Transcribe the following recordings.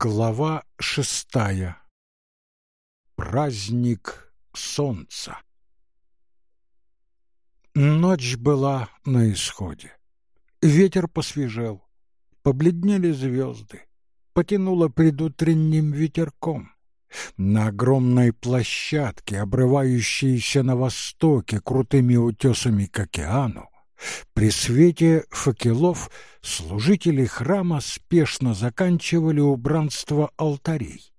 Глава шестая. Праздник солнца. Ночь была на исходе. Ветер посвежел, побледнели звезды, потянуло предутренним ветерком. На огромной площадке, обрывающейся на востоке крутыми утесами к океану, при свете факелов служители храма спешно заканчивали убранство алтарей.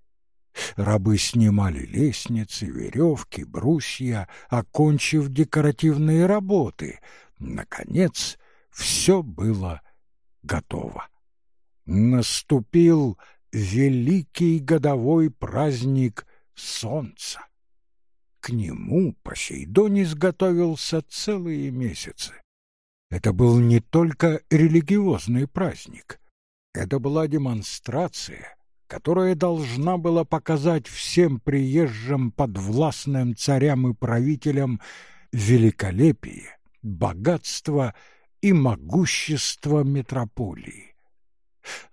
Рабы снимали лестницы, веревки, брусья, окончив декоративные работы. Наконец, все было готово. Наступил великий годовой праздник солнца. К нему Посейдонис готовился целые месяцы. Это был не только религиозный праздник. Это была демонстрация, которая должна была показать всем приезжим подвластным царям и правителям великолепие, богатство и могущество метрополии.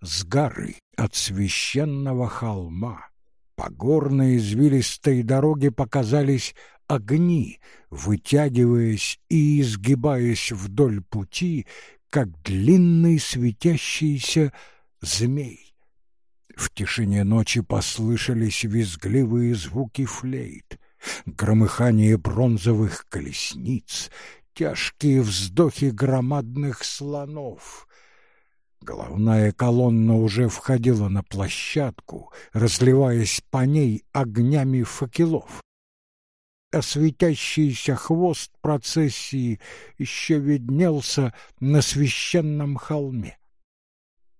С горы от священного холма по горной извилистой дороге показались огни, вытягиваясь и изгибаясь вдоль пути, как длинный светящийся змей. В тишине ночи послышались визгливые звуки флейт, громыхание бронзовых колесниц, тяжкие вздохи громадных слонов. Головная колонна уже входила на площадку, разливаясь по ней огнями факелов а светящийся хвост процессии еще виднелся на священном холме.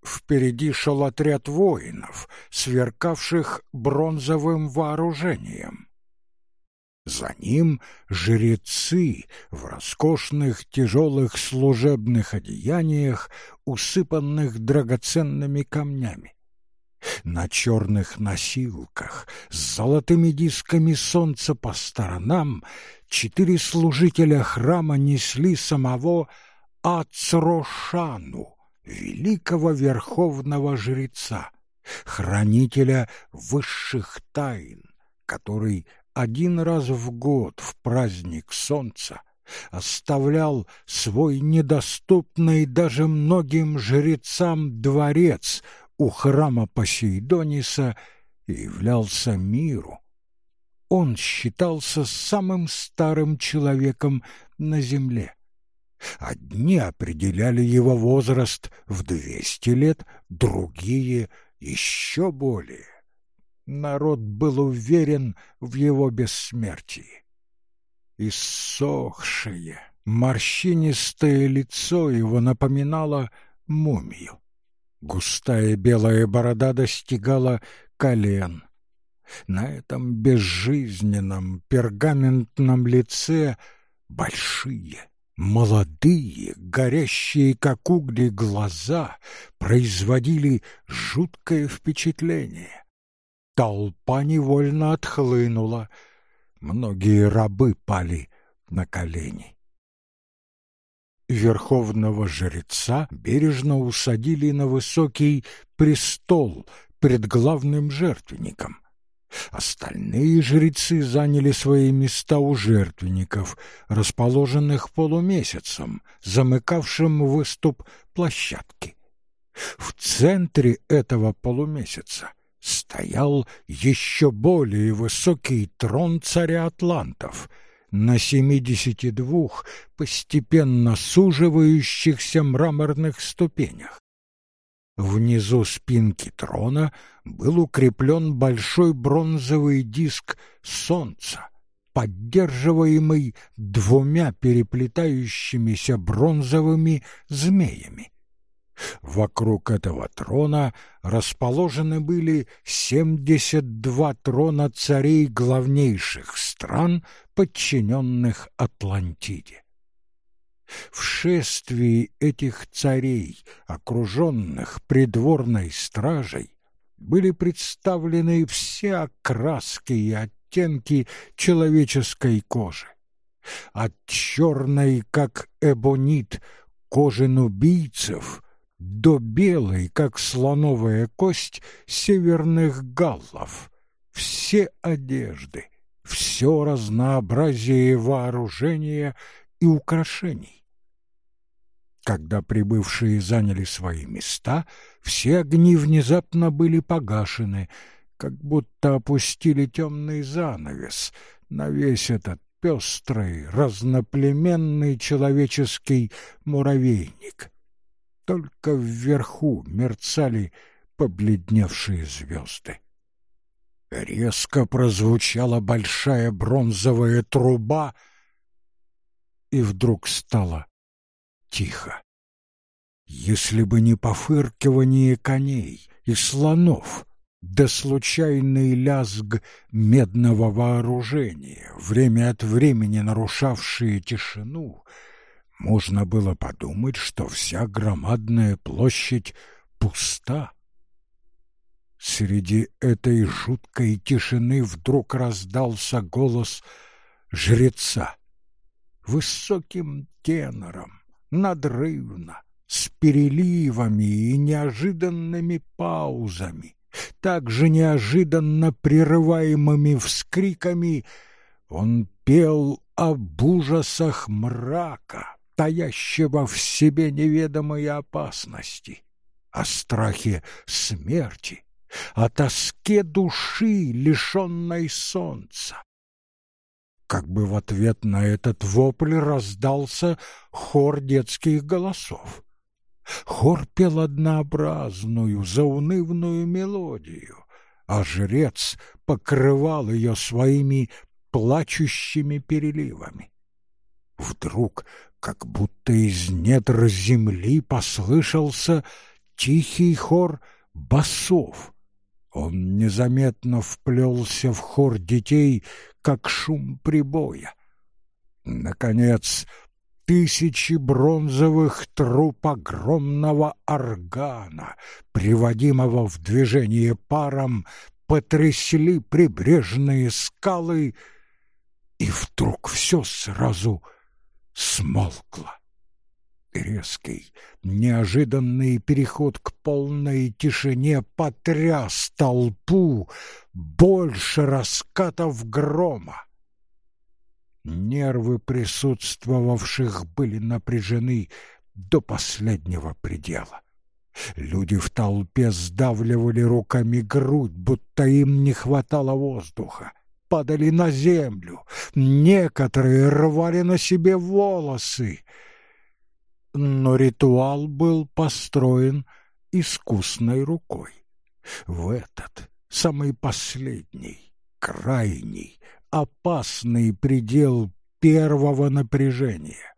Впереди шел отряд воинов, сверкавших бронзовым вооружением. За ним жрецы в роскошных тяжелых служебных одеяниях, усыпанных драгоценными камнями на черных носилках с золотыми дисками солнца по сторонам четыре служителя храма несли самого Ацрошану, великого верховного жреца, хранителя высших тайн, который один раз в год в праздник солнца оставлял свой недоступный даже многим жрецам дворец у храма Посейдониса являлся миру. Он считался самым старым человеком на земле. Одни определяли его возраст в двести лет, другие — еще более. Народ был уверен в его бессмертии. Иссохшее, морщинистое лицо его напоминало мумию. Густая белая борода достигала колен. На этом безжизненном пергаментном лице большие, молодые, горящие, как угли, глаза производили жуткое впечатление. Толпа невольно отхлынула, многие рабы пали на колени. Верховного жреца бережно усадили на высокий престол пред главным жертвенником. Остальные жрецы заняли свои места у жертвенников, расположенных полумесяцем, замыкавшим выступ площадки. В центре этого полумесяца стоял еще более высокий трон царя Атлантов — на семидесяти двух постепенно суживающихся мраморных ступенях. Внизу спинки трона был укреплен большой бронзовый диск солнца, поддерживаемый двумя переплетающимися бронзовыми змеями. Вокруг этого трона расположены были семьдесят два трона царей главнейших стран, подчиненных Атлантиде. В шествии этих царей, окруженных придворной стражей, были представлены все окраски и оттенки человеческой кожи. От черной, как эбонит, кожи нубийцев до белой, как слоновая кость, северных галлов. Все одежды, все разнообразие вооружения и украшений. Когда прибывшие заняли свои места, все огни внезапно были погашены, как будто опустили темный занавес на весь этот пестрый, разноплеменный человеческий муравейник. Только вверху мерцали побледневшие звезды. Резко прозвучала большая бронзовая труба, и вдруг стало тихо. Если бы не пофыркивание коней и слонов, да случайный лязг медного вооружения, время от времени нарушавшие тишину, можно было подумать, что вся громадная площадь пуста. Среди этой жуткой тишины вдруг раздался голос жреца. Высоким тенором, надрывно, с переливами и неожиданными паузами, также неожиданно прерываемыми вскриками, он пел об ужасах мрака, таящего в себе неведомые опасности, о страхе смерти, о тоске души, лишенной солнца. Как бы в ответ на этот вопль раздался хор детских голосов. Хор пел однообразную, заунывную мелодию, а жрец покрывал ее своими плачущими переливами. Вдруг, как будто из недр земли послышался тихий хор басов. Он незаметно вплелся в хор детей, как шум прибоя. Наконец, тысячи бронзовых труб огромного органа, приводимого в движение паром, потрясли прибрежные скалы, и вдруг все сразу смолкло. Резкий, неожиданный переход к полной тишине потряс толпу больше раскатов грома. Нервы присутствовавших были напряжены до последнего предела. Люди в толпе сдавливали руками грудь, будто им не хватало воздуха. Падали на землю, некоторые рвали на себе волосы. Но ритуал был построен искусной рукой. В этот, самый последний, крайний, опасный предел первого напряжения.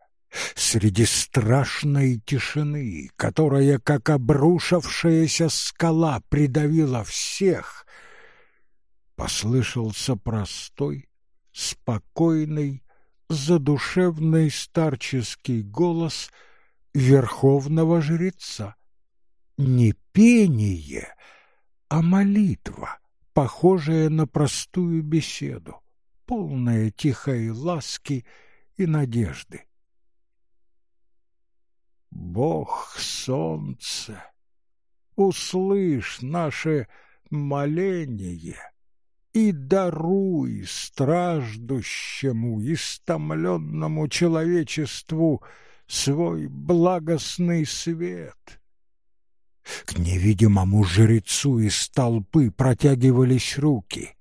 Среди страшной тишины, которая, как обрушившаяся скала, придавила всех, послышался простой, спокойный, задушевный старческий голос верховного жреца. Не пение, а молитва, похожая на простую беседу полная тихой ласки и надежды. Бог солнце, услышь наше моление и даруй страждущему, истомленному человечеству свой благостный свет. К невидимому жрецу из толпы протягивались руки.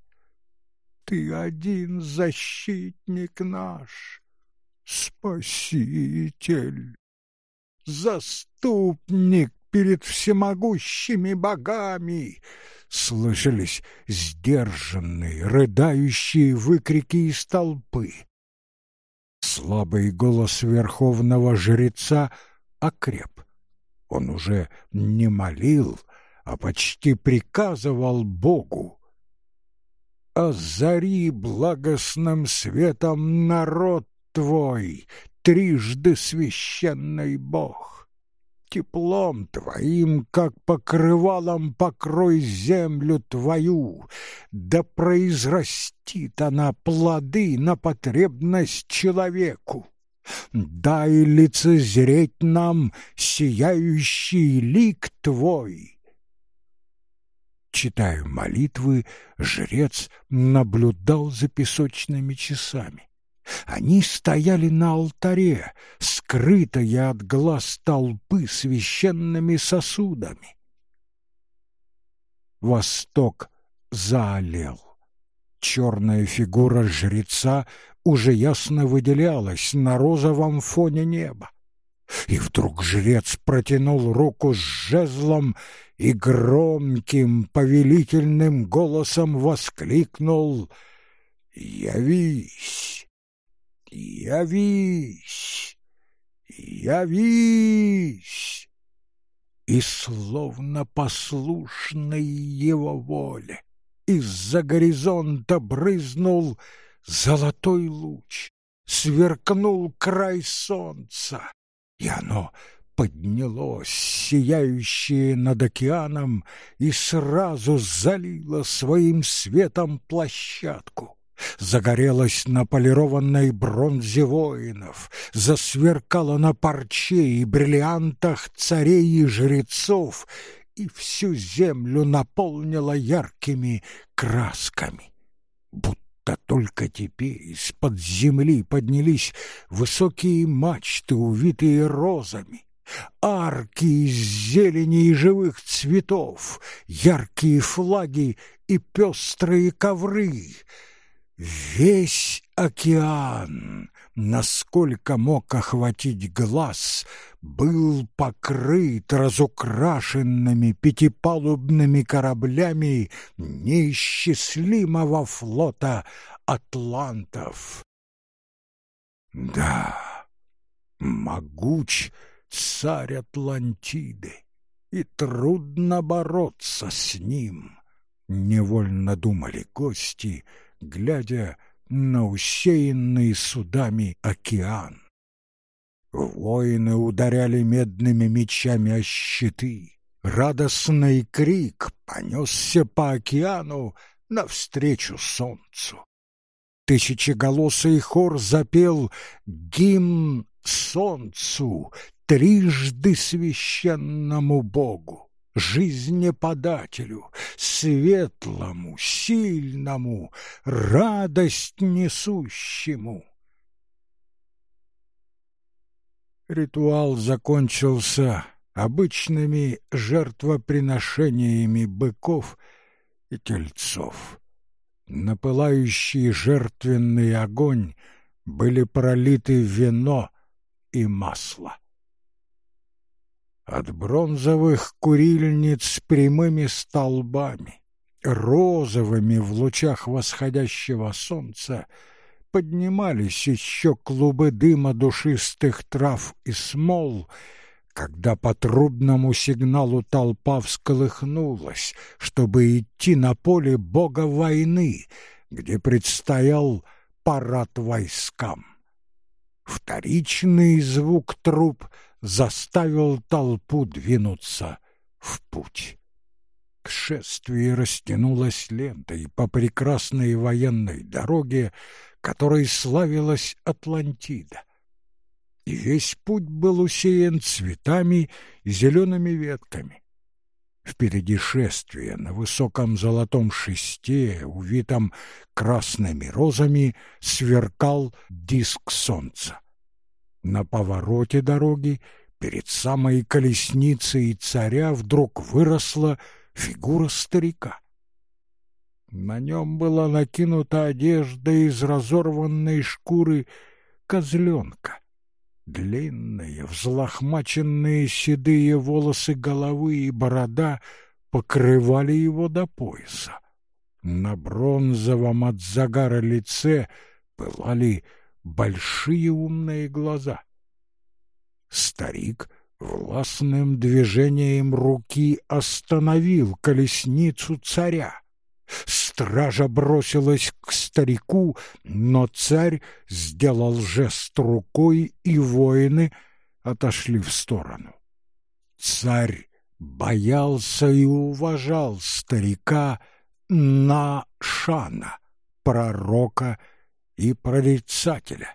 Ты один защитник наш, спаситель, заступник перед всемогущими богами. Слышались сдержанные, рыдающие выкрики из толпы. Слабый голос верховного жреца окреп. Он уже не молил, а почти приказывал Богу озари благостным светом народ твой, трижды священный Бог. Теплом твоим, как покрывалом, покрой землю твою, да произрастит она плоды на потребность человеку. дай лицезреть нам сияющий лик твой. Читая молитвы, жрец наблюдал за песочными часами. Они стояли на алтаре, скрытые от глаз толпы священными сосудами. Восток заолел. Черная фигура жреца уже ясно выделялась на розовом фоне неба. И вдруг жрец протянул руку с жезлом и громким повелительным голосом воскликнул «Явись! Явись! Явись!» И словно послушный его воле из-за горизонта брызнул золотой луч, сверкнул край солнца, и оно поднялось, сияющее над океаном, и сразу залило своим светом площадку. Загорелась на полированной бронзе воинов, засверкала на парче и бриллиантах царей и жрецов, и всю землю наполнила яркими красками. Будто только теперь из-под земли поднялись высокие мачты, увитые розами, арки из зелени и живых цветов, яркие флаги и пестрые ковры. Весь океан насколько мог охватить глаз, был покрыт разукрашенными пятипалубными кораблями неисчислимого флота атлантов. Да, могуч царь Атлантиды, и трудно бороться с ним, невольно думали гости, глядя на усеянный судами океан. Воины ударяли медными мечами о щиты. Радостный крик понесся по океану навстречу солнцу. Тысячеголосый хор запел гимн солнцу, трижды священному Богу жизнеподателю, светлому, сильному, радость несущему. Ритуал закончился обычными жертвоприношениями быков и тельцов. На пылающий жертвенный огонь были пролиты вино и масло. От бронзовых курильниц с прямыми столбами, розовыми в лучах восходящего солнца, поднимались еще клубы дыма душистых трав и смол, когда по трубному сигналу толпа всколыхнулась, чтобы идти на поле бога войны, где предстоял парад войскам. Вторичный звук труб — заставил толпу двинуться в путь. К шествию растянулась лентой по прекрасной военной дороге, которой славилась Атлантида. И весь путь был усеян цветами и зелеными ветками. Впереди шествия на высоком золотом шесте, увитом красными розами, сверкал диск солнца. На повороте дороги перед самой колесницей царя вдруг выросла фигура старика. На нем была накинута одежда из разорванной шкуры козленка. Длинные, взлохмаченные седые волосы головы и борода покрывали его до пояса. На бронзовом от загара лице пылали большие умные глаза. Старик властным движением руки остановил колесницу царя. Стража бросилась к старику, но царь сделал жест рукой, и воины отошли в сторону. Царь боялся и уважал старика Нашана, пророка и прорицателя.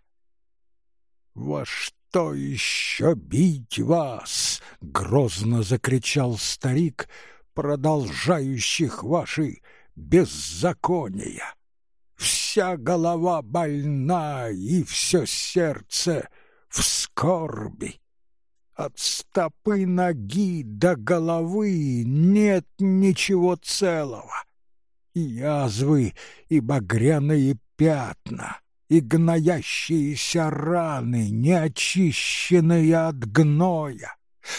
Во что еще бить вас? Грозно закричал старик, продолжающих ваши беззакония. Вся голова больна и все сердце в скорби. От стопы ноги до головы нет ничего целого. Язвы и багряные пятна, и гноящиеся раны, неочищенные от гноя,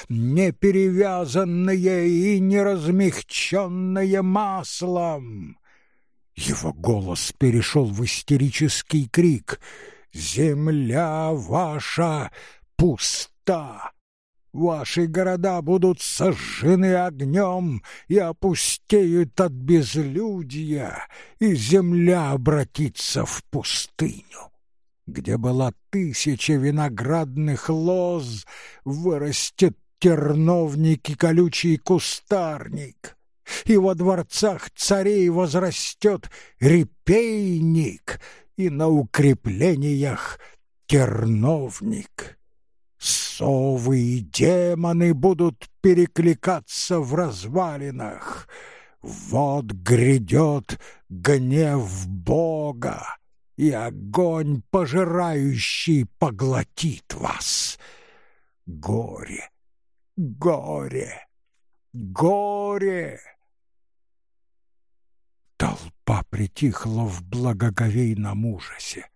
не перевязанные и не размягченные маслом. Его голос перешел в истерический крик. «Земля ваша пуста! Ваши города будут сожжены огнем и опустеют от безлюдья, и земля обратится в пустыню. Где была тысяча виноградных лоз, вырастет терновник и колючий кустарник, и во дворцах царей возрастет репейник, и на укреплениях терновник. Совы и демоны будут перекликаться в развалинах. Вот грядет гнев Бога, и огонь пожирающий поглотит вас. Горе, горе, горе! Толпа притихла в благоговейном ужасе.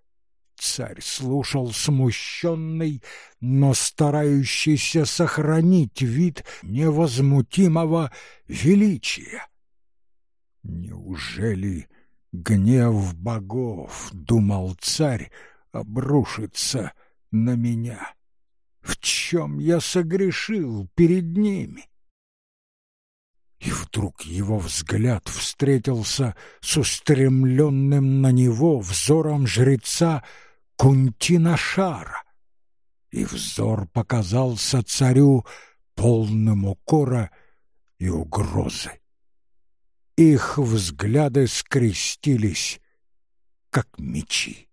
Царь слушал смущенный, но старающийся сохранить вид невозмутимого величия. Неужели гнев богов, думал царь, обрушится на меня? В чем я согрешил перед ними? И вдруг его взгляд встретился с устремленным на него взором жреца Кунтинашара, и взор показался царю полным укора и угрозы. Их взгляды скрестились, как мечи.